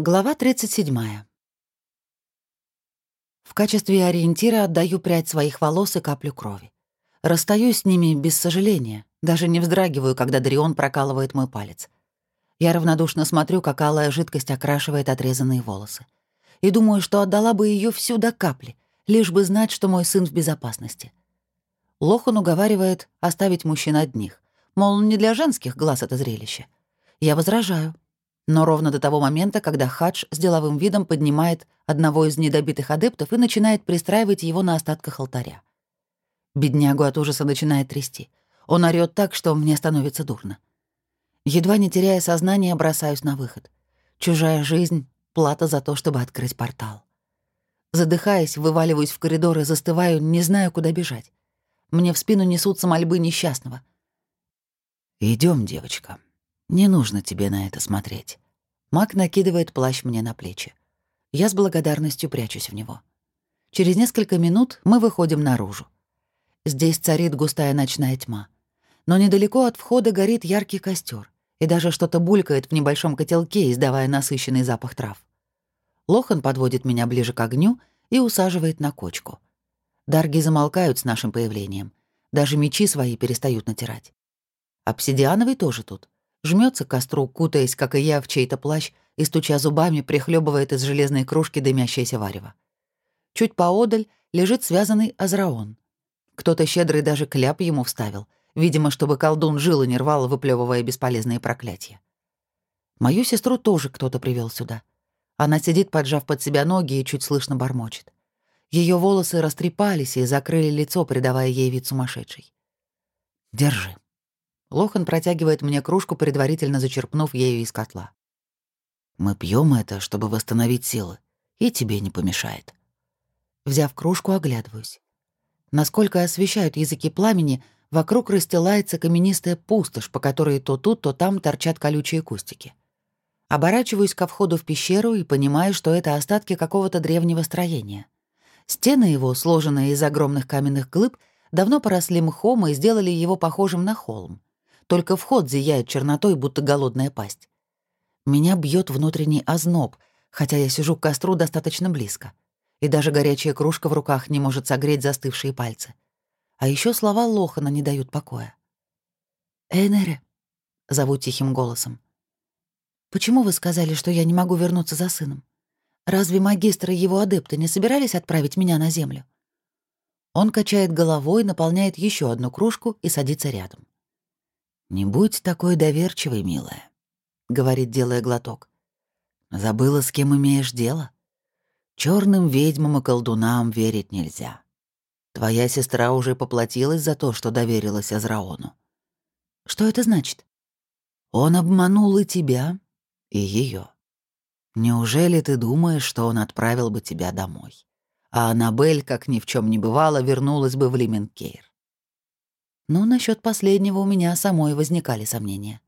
Глава 37. В качестве ориентира отдаю прядь своих волос и каплю крови. Расстаюсь с ними без сожаления, даже не вздрагиваю, когда Дарион прокалывает мой палец. Я равнодушно смотрю, как алая жидкость окрашивает отрезанные волосы. И думаю, что отдала бы ее всю до капли, лишь бы знать, что мой сын в безопасности. Лохан уговаривает оставить мужчин одних, мол, не для женских глаз это зрелище. Я возражаю — но ровно до того момента, когда Хадж с деловым видом поднимает одного из недобитых адептов и начинает пристраивать его на остатках алтаря. Беднягу от ужаса начинает трясти. Он орёт так, что мне становится дурно. Едва не теряя сознание, бросаюсь на выход. Чужая жизнь — плата за то, чтобы открыть портал. Задыхаясь, вываливаюсь в коридор и застываю, не знаю, куда бежать. Мне в спину несутся мольбы несчастного. Идем, девочка», «Не нужно тебе на это смотреть». Мак накидывает плащ мне на плечи. Я с благодарностью прячусь в него. Через несколько минут мы выходим наружу. Здесь царит густая ночная тьма. Но недалеко от входа горит яркий костер, и даже что-то булькает в небольшом котелке, издавая насыщенный запах трав. Лохан подводит меня ближе к огню и усаживает на кочку. Дарги замолкают с нашим появлением. Даже мечи свои перестают натирать. Обсидиановый тоже тут жмется к костру, кутаясь, как и я, в чей-то плащ и, стуча зубами, прихлебывает из железной кружки дымящееся варево. Чуть поодаль лежит связанный Азраон. Кто-то щедрый даже кляп ему вставил, видимо, чтобы колдун жилы не рвал, выплевывая бесполезные проклятия. Мою сестру тоже кто-то привел сюда. Она сидит, поджав под себя ноги и чуть слышно бормочет. Ее волосы растрепались и закрыли лицо, придавая ей вид сумасшедшей. «Держи», Лохан протягивает мне кружку, предварительно зачерпнув ею из котла. «Мы пьем это, чтобы восстановить силы, и тебе не помешает». Взяв кружку, оглядываюсь. Насколько освещают языки пламени, вокруг расстилается каменистая пустошь, по которой то тут, то там торчат колючие кустики. Оборачиваюсь ко входу в пещеру и понимаю, что это остатки какого-то древнего строения. Стены его, сложенные из огромных каменных глыб, давно поросли мхом и сделали его похожим на холм. Только вход зияет чернотой, будто голодная пасть. Меня бьет внутренний озноб, хотя я сижу к костру достаточно близко. И даже горячая кружка в руках не может согреть застывшие пальцы. А еще слова Лохана не дают покоя. «Эйнере», — зову тихим голосом. «Почему вы сказали, что я не могу вернуться за сыном? Разве магистры и его адепты не собирались отправить меня на землю?» Он качает головой, наполняет еще одну кружку и садится рядом. «Не будь такой доверчивой, милая», — говорит, делая глоток. «Забыла, с кем имеешь дело? Черным ведьмам и колдунам верить нельзя. Твоя сестра уже поплатилась за то, что доверилась Азраону». «Что это значит?» «Он обманул и тебя, и ее. Неужели ты думаешь, что он отправил бы тебя домой?» а Аннабель, как ни в чем не бывало, вернулась бы в Лименкейр. Но насчет последнего у меня самой возникали сомнения.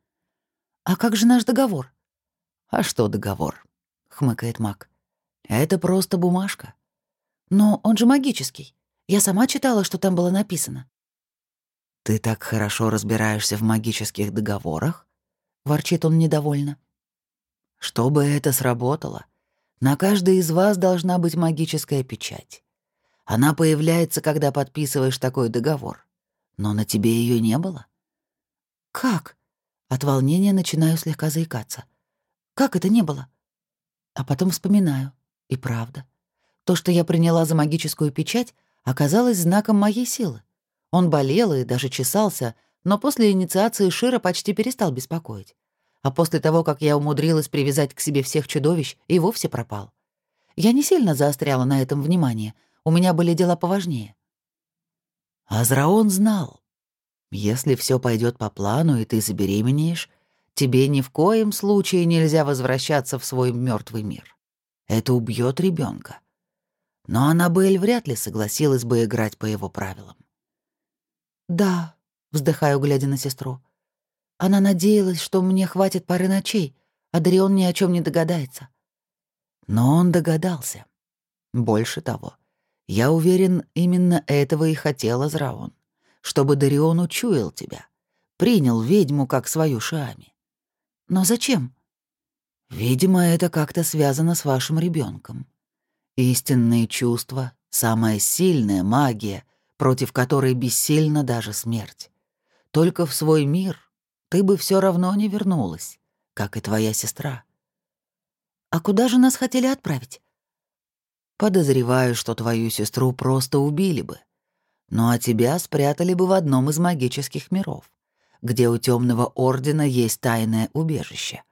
«А как же наш договор?» «А что договор?» — хмыкает маг. «Это просто бумажка». «Но он же магический. Я сама читала, что там было написано». «Ты так хорошо разбираешься в магических договорах?» — ворчит он недовольно. «Чтобы это сработало, на каждой из вас должна быть магическая печать. Она появляется, когда подписываешь такой договор но на тебе ее не было. Как? От волнения начинаю слегка заикаться. Как это не было? А потом вспоминаю. И правда. То, что я приняла за магическую печать, оказалось знаком моей силы. Он болел и даже чесался, но после инициации Шира почти перестал беспокоить. А после того, как я умудрилась привязать к себе всех чудовищ, и вовсе пропал. Я не сильно заостряла на этом внимание, у меня были дела поважнее. Азраон знал. Если все пойдет по плану, и ты забеременеешь, тебе ни в коем случае нельзя возвращаться в свой мертвый мир. Это убьет ребенка. Но Аннабель вряд ли согласилась бы играть по его правилам. «Да», — вздыхаю, глядя на сестру. Она надеялась, что мне хватит пары ночей, а Дарион ни о чем не догадается. Но он догадался. Больше того, я уверен, именно этого и хотел Азраон. Чтобы Дарион учуял тебя, принял ведьму как свою Шами. Но зачем? Видимо, это как-то связано с вашим ребенком. Истинные чувства — самая сильная магия, против которой бессильна даже смерть. Только в свой мир ты бы все равно не вернулась, как и твоя сестра. А куда же нас хотели отправить? Подозреваю, что твою сестру просто убили бы. Ну а тебя спрятали бы в одном из магических миров, где у Темного Ордена есть тайное убежище.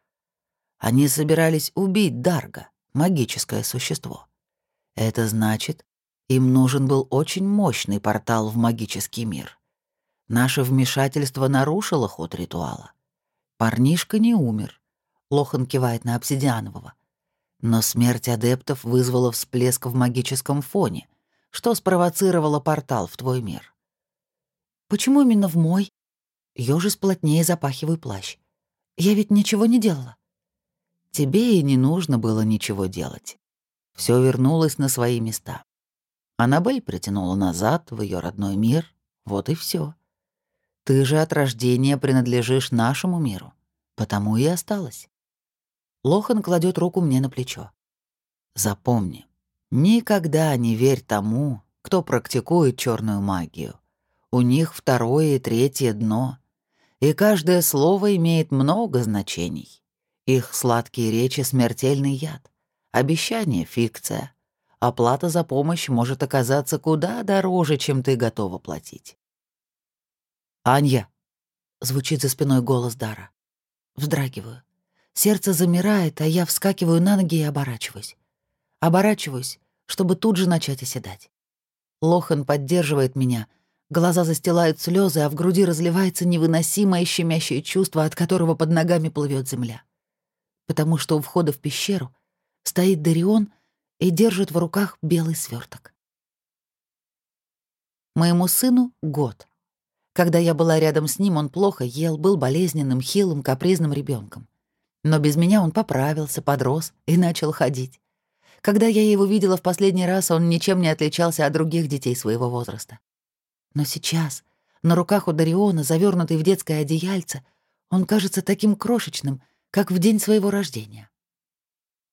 Они собирались убить Дарга, магическое существо. Это значит, им нужен был очень мощный портал в магический мир. Наше вмешательство нарушило ход ритуала. Парнишка не умер. Лохан кивает на обсидианового. Но смерть адептов вызвала всплеск в магическом фоне, что спровоцировало портал в твой мир. Почему именно в мой? Ёжись плотнее запахиваю плащ. Я ведь ничего не делала. Тебе и не нужно было ничего делать. Все вернулось на свои места. Аннабель притянула назад в ее родной мир, вот и все. Ты же от рождения принадлежишь нашему миру, потому и осталась. Лохан кладет руку мне на плечо. Запомни, никогда не верь тому, кто практикует черную магию. У них второе и третье дно, и каждое слово имеет много значений. Их сладкие речи — смертельный яд, обещание — фикция. Оплата за помощь может оказаться куда дороже, чем ты готова платить. «Анья!» — звучит за спиной голос Дара. Вздрагиваю. Сердце замирает, а я вскакиваю на ноги и оборачиваюсь. Оборачиваюсь, чтобы тут же начать оседать. Лохан поддерживает меня, глаза застилают слезы, а в груди разливается невыносимое щемящее чувство, от которого под ногами плывет земля. Потому что у входа в пещеру стоит Дарион и держит в руках белый сверток. Моему сыну — год. Когда я была рядом с ним, он плохо ел, был болезненным, хилым, капризным ребенком. Но без меня он поправился, подрос и начал ходить. Когда я его видела в последний раз, он ничем не отличался от других детей своего возраста. Но сейчас, на руках у Дариона, завернутый в детское одеяльце, он кажется таким крошечным, как в день своего рождения.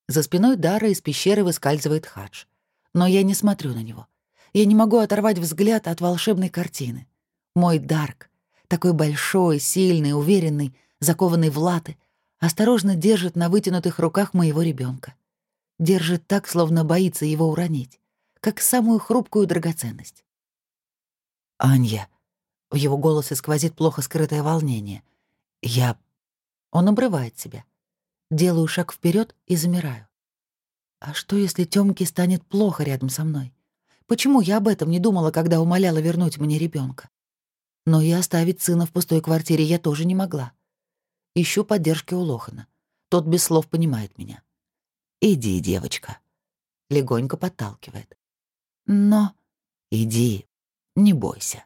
За спиной Дара из пещеры выскальзывает хадж. Но я не смотрю на него. Я не могу оторвать взгляд от волшебной картины. Мой Дарк, такой большой, сильный, уверенный, закованный в латы, осторожно держит на вытянутых руках моего ребенка. Держит так, словно боится его уронить, как самую хрупкую драгоценность. «Анья», — в его голосе сквозит плохо скрытое волнение. «Я...» Он обрывает себя. Делаю шаг вперед и замираю. А что, если Тёмке станет плохо рядом со мной? Почему я об этом не думала, когда умоляла вернуть мне ребенка? Но и оставить сына в пустой квартире я тоже не могла. Ищу поддержки у Лохана. Тот без слов понимает меня. «Иди, девочка». Легонько подталкивает. «Но...» «Иди, не бойся.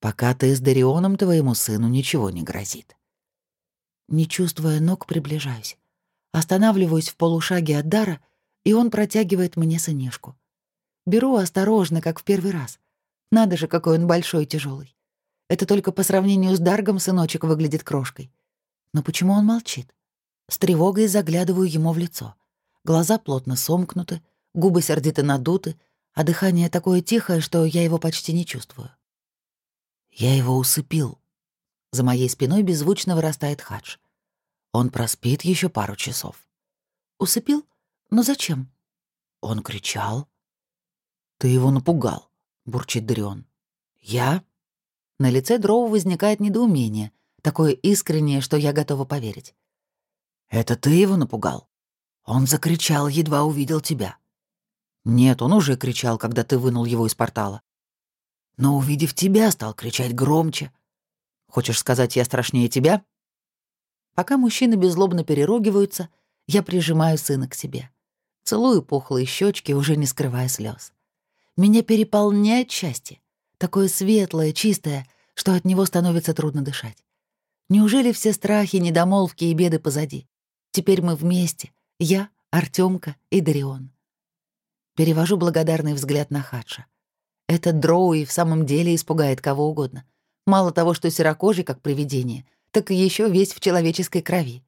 Пока ты с Дарионом, твоему сыну ничего не грозит». Не чувствуя ног, приближаюсь. Останавливаюсь в полушаге от дара, и он протягивает мне сынишку. Беру осторожно, как в первый раз. Надо же, какой он большой и тяжелый. Это только по сравнению с Даргом сыночек выглядит крошкой. Но почему он молчит? С тревогой заглядываю ему в лицо. Глаза плотно сомкнуты, губы сердито надуты, а дыхание такое тихое, что я его почти не чувствую. Я его усыпил. За моей спиной беззвучно вырастает хадж. Он проспит еще пару часов. Усыпил? Но зачем? Он кричал. Ты его напугал, бурчит Дарион. Я? На лице Дроу возникает недоумение — такое искреннее, что я готова поверить. «Это ты его напугал?» Он закричал, едва увидел тебя. «Нет, он уже кричал, когда ты вынул его из портала. Но, увидев тебя, стал кричать громче. Хочешь сказать, я страшнее тебя?» Пока мужчины беззлобно переругиваются, я прижимаю сына к себе. Целую пухлые щечки, уже не скрывая слез. Меня переполняет счастье. Такое светлое, чистое, что от него становится трудно дышать. Неужели все страхи, недомолвки и беды позади? Теперь мы вместе. Я, Артемка и Дарион. Перевожу благодарный взгляд на Хадша. Этот дроу и в самом деле испугает кого угодно. Мало того, что серокожий, как привидение, так и еще весь в человеческой крови.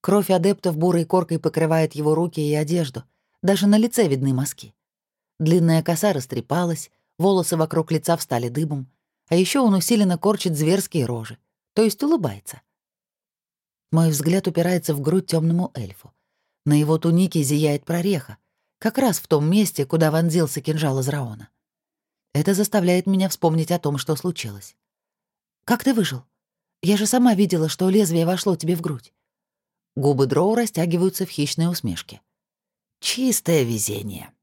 Кровь адептов бурой коркой покрывает его руки и одежду. Даже на лице видны мазки. Длинная коса растрепалась, волосы вокруг лица встали дыбом, а еще он усиленно корчит зверские рожи, то есть улыбается. Мой взгляд упирается в грудь темному эльфу. На его тунике зияет прореха, как раз в том месте, куда вонзился кинжал из Раона. Это заставляет меня вспомнить о том, что случилось. «Как ты выжил? Я же сама видела, что лезвие вошло тебе в грудь». Губы Дроу растягиваются в хищной усмешке. «Чистое везение».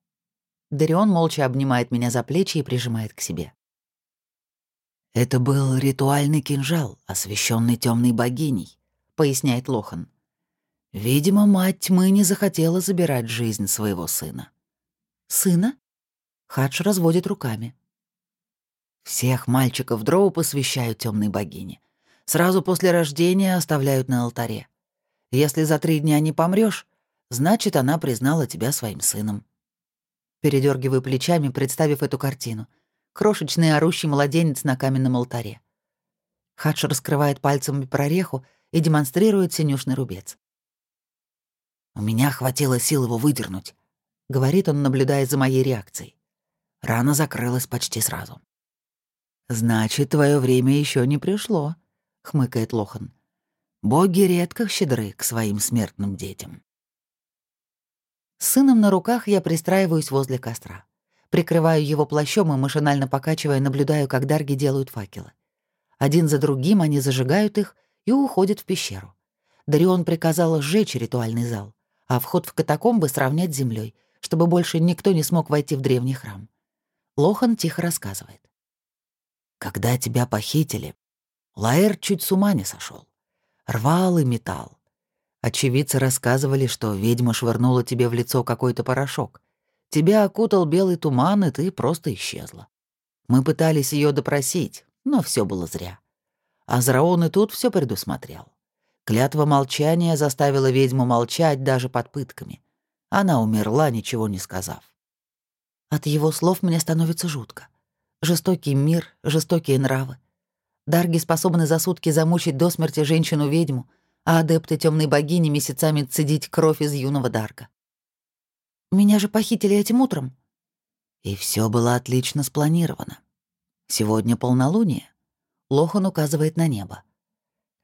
Дарион молча обнимает меня за плечи и прижимает к себе. «Это был ритуальный кинжал, освященный темной богиней», — поясняет Лохан. «Видимо, мать тьмы не захотела забирать жизнь своего сына». «Сына?» Хадж разводит руками. Всех мальчиков Дроу посвящают темной богине. Сразу после рождения оставляют на алтаре. Если за три дня не помрешь, значит, она признала тебя своим сыном. Передергиваю плечами, представив эту картину. Крошечный орущий младенец на каменном алтаре. Хадж раскрывает пальцем прореху и демонстрирует синюшный рубец. «У меня хватило сил его выдернуть», — говорит он, наблюдая за моей реакцией. Рана закрылась почти сразу. «Значит, твое время еще не пришло», — хмыкает Лохан. «Боги редко щедры к своим смертным детям». С сыном на руках я пристраиваюсь возле костра. Прикрываю его плащом и, машинально покачивая, наблюдаю, как дарги делают факелы. Один за другим они зажигают их и уходят в пещеру. Дарион приказал сжечь ритуальный зал, а вход в катакомбы сравнять с землей, чтобы больше никто не смог войти в древний храм. Лохан тихо рассказывает. «Когда тебя похитили, Лаэр чуть с ума не сошел, Рвал и металл. Очевидцы рассказывали, что ведьма швырнула тебе в лицо какой-то порошок. Тебя окутал белый туман, и ты просто исчезла. Мы пытались ее допросить, но все было зря. Азраон и тут все предусмотрел. Клятва молчания заставила ведьму молчать даже под пытками. Она умерла, ничего не сказав. От его слов мне становится жутко. Жестокий мир, жестокие нравы. Дарги способны за сутки замучить до смерти женщину-ведьму, а адепты темной богини месяцами цедить кровь из юного Дарга. Меня же похитили этим утром. И все было отлично спланировано. Сегодня полнолуние. Лохан указывает на небо.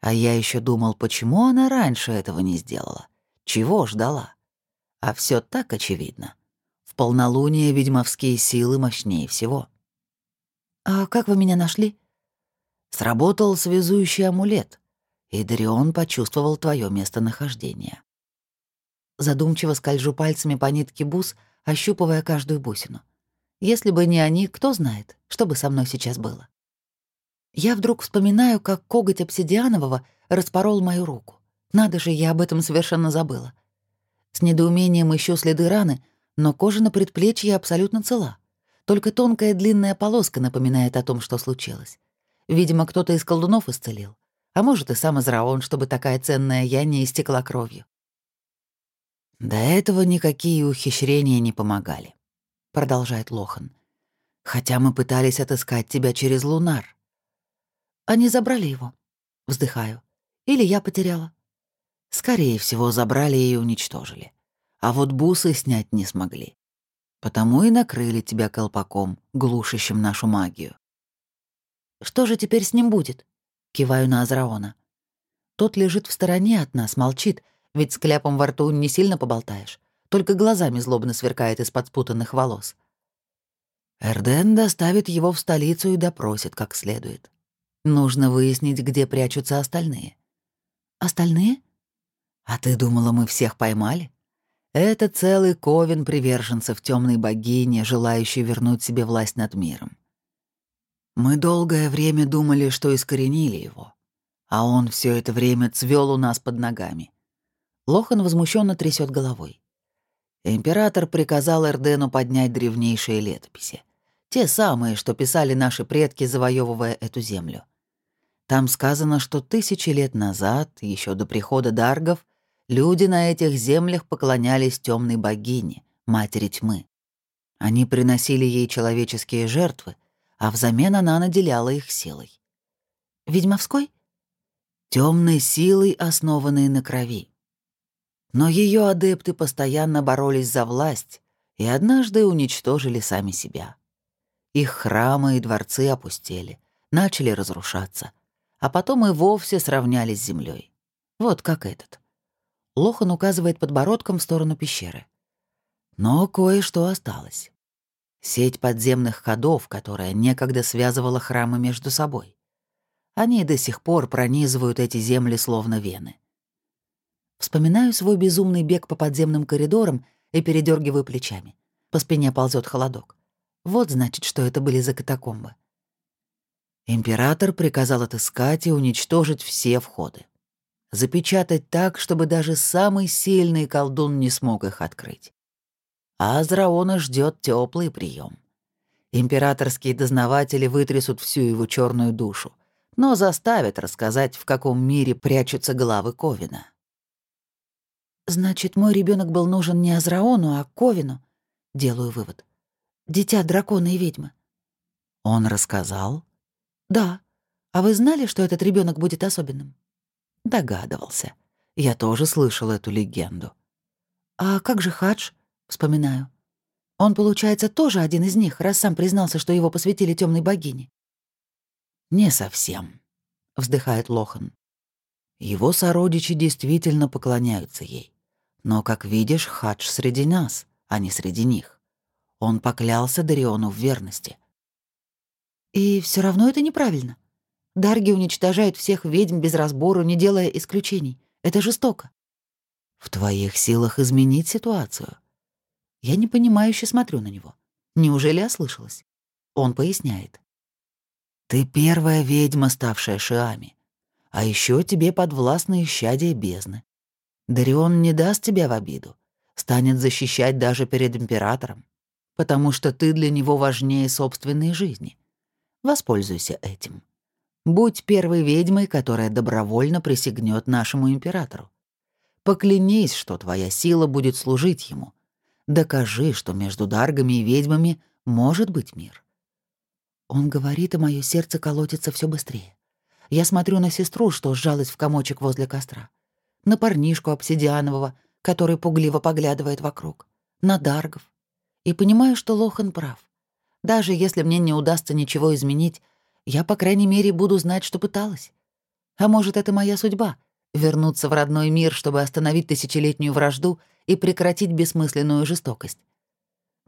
А я еще думал, почему она раньше этого не сделала. Чего ждала? А все так очевидно. В полнолуние ведьмовские силы мощнее всего. «А как вы меня нашли?» Сработал связующий амулет, и Дарион почувствовал твое местонахождение. Задумчиво скольжу пальцами по нитке бус, ощупывая каждую бусину. Если бы не они, кто знает, что бы со мной сейчас было. Я вдруг вспоминаю, как коготь обсидианового распорол мою руку. Надо же, я об этом совершенно забыла. С недоумением ищу следы раны, но кожа на предплечье абсолютно цела. Только тонкая длинная полоска напоминает о том, что случилось. Видимо, кто-то из колдунов исцелил. А может, и сам Израон, чтобы такая ценная я не истекла кровью. «До этого никакие ухищрения не помогали», — продолжает Лохан. «Хотя мы пытались отыскать тебя через Лунар». «Они забрали его», — вздыхаю. «Или я потеряла». «Скорее всего, забрали и уничтожили. А вот бусы снять не смогли. Потому и накрыли тебя колпаком, глушащим нашу магию». «Что же теперь с ним будет?» — киваю на Азраона. Тот лежит в стороне от нас, молчит, ведь с кляпом во рту не сильно поболтаешь, только глазами злобно сверкает из-под спутанных волос. Эрден доставит его в столицу и допросит как следует. Нужно выяснить, где прячутся остальные. Остальные? А ты думала, мы всех поймали? Это целый ковен приверженцев темной богини, желающей вернуть себе власть над миром. Мы долгое время думали, что искоренили его, а он все это время цвел у нас под ногами. Лохан возмущенно трясет головой. Император приказал Эрдену поднять древнейшие летописи. Те самые, что писали наши предки, завоевывая эту землю. Там сказано, что тысячи лет назад, еще до прихода даргов, Люди на этих землях поклонялись темной богине, матери тьмы. Они приносили ей человеческие жертвы, а взамен она наделяла их силой. «Ведьмовской?» Темной силой, основанной на крови. Но ее адепты постоянно боролись за власть и однажды уничтожили сами себя. Их храмы и дворцы опустели, начали разрушаться, а потом и вовсе сравнялись с землей. Вот как этот. Лохан указывает подбородком в сторону пещеры. Но кое-что осталось. Сеть подземных ходов, которая некогда связывала храмы между собой. Они до сих пор пронизывают эти земли словно вены. Вспоминаю свой безумный бег по подземным коридорам и передергиваю плечами. По спине ползет холодок. Вот значит, что это были за катакомбы. Император приказал отыскать и уничтожить все входы. Запечатать так, чтобы даже самый сильный колдун не смог их открыть. А Азраона ждет теплый прием. Императорские дознаватели вытрясут всю его черную душу, но заставят рассказать, в каком мире прячутся главы Ковина. Значит, мой ребенок был нужен не Азраону, а Ковину. Делаю вывод. Дитя дракона и ведьмы. Он рассказал? Да. А вы знали, что этот ребенок будет особенным? Догадывался. Я тоже слышал эту легенду. А как же Хадж? Вспоминаю. Он, получается, тоже один из них, раз сам признался, что его посвятили темной богине. «Не совсем», — вздыхает Лохан. Его сородичи действительно поклоняются ей. Но, как видишь, Хадж среди нас, а не среди них. Он поклялся Дариону в верности. И все равно это неправильно. Дарги уничтожают всех ведьм без разбору, не делая исключений. Это жестоко. В твоих силах изменить ситуацию. Я непонимающе смотрю на него. Неужели ослышалась? Он поясняет. Ты первая ведьма, ставшая Шиами. А еще тебе подвластны исчадие бездны. Дарион не даст тебя в обиду, станет защищать даже перед императором, потому что ты для него важнее собственной жизни. Воспользуйся этим. Будь первой ведьмой, которая добровольно присягнет нашему императору. Поклянись, что твоя сила будет служить ему. Докажи, что между даргами и ведьмами может быть мир. Он говорит, и мое сердце колотится все быстрее. Я смотрю на сестру, что сжалась в комочек возле костра. На парнишку обсидианового, который пугливо поглядывает вокруг. На Даргов. И понимаю, что Лохан прав. Даже если мне не удастся ничего изменить, я, по крайней мере, буду знать, что пыталась. А может, это моя судьба — вернуться в родной мир, чтобы остановить тысячелетнюю вражду и прекратить бессмысленную жестокость.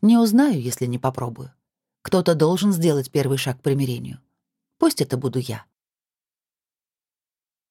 Не узнаю, если не попробую. Кто-то должен сделать первый шаг к примирению. Пусть это буду я.